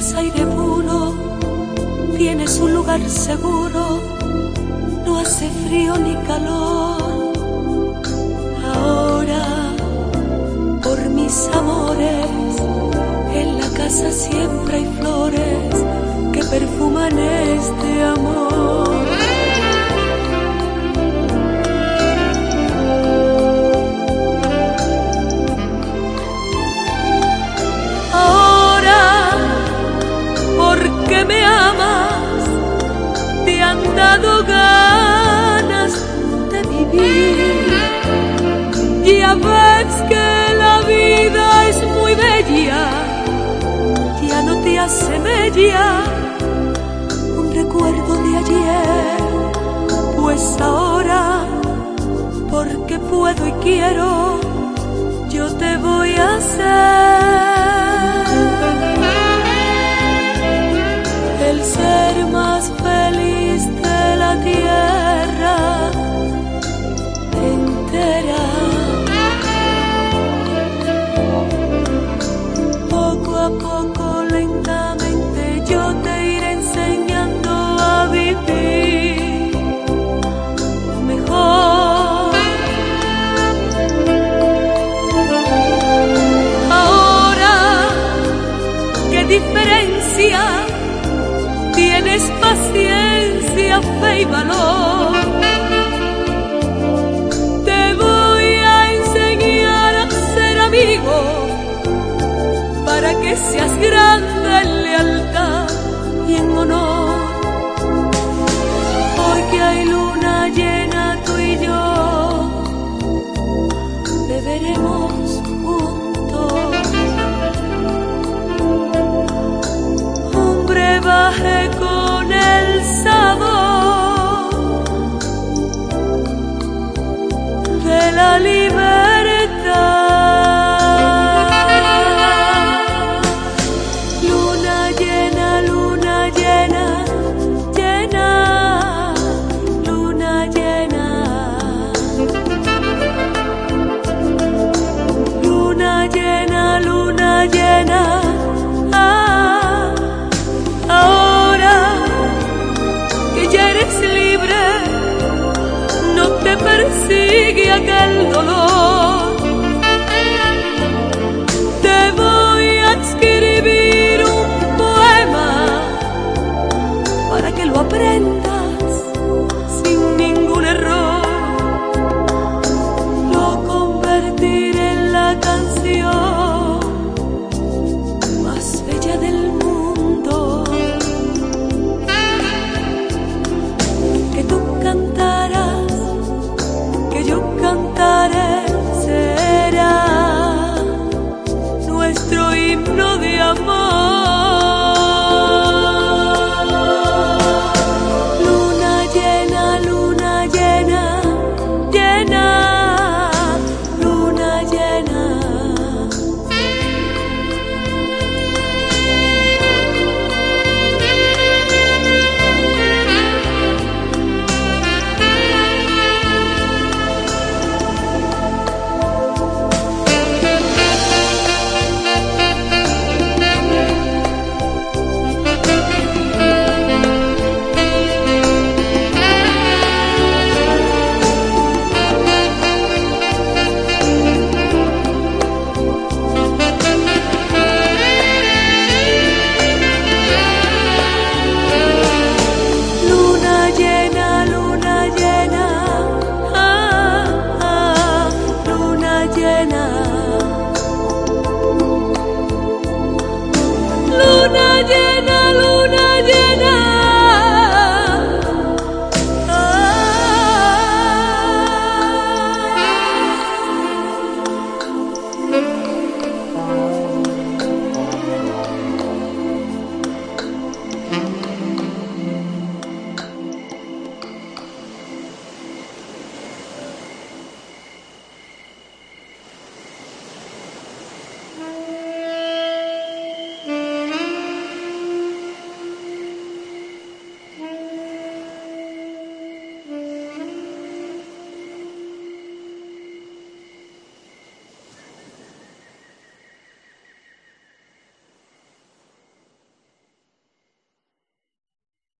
mientras aire puro tiene su lugar seguro, no hace frío ni calor. Ahora, por mis amores, en la casa siempre hay flores un recuerdo de ayer, pues ahora, porque puedo y quiero, yo te voy a hacer Tienes paciencia, fe y valor. Te voy a enseñar a ser amigo para que seas grande en lealtad y en honor. Hoy que hay luna llena, tú y yo beberemos nuestro himno de amor.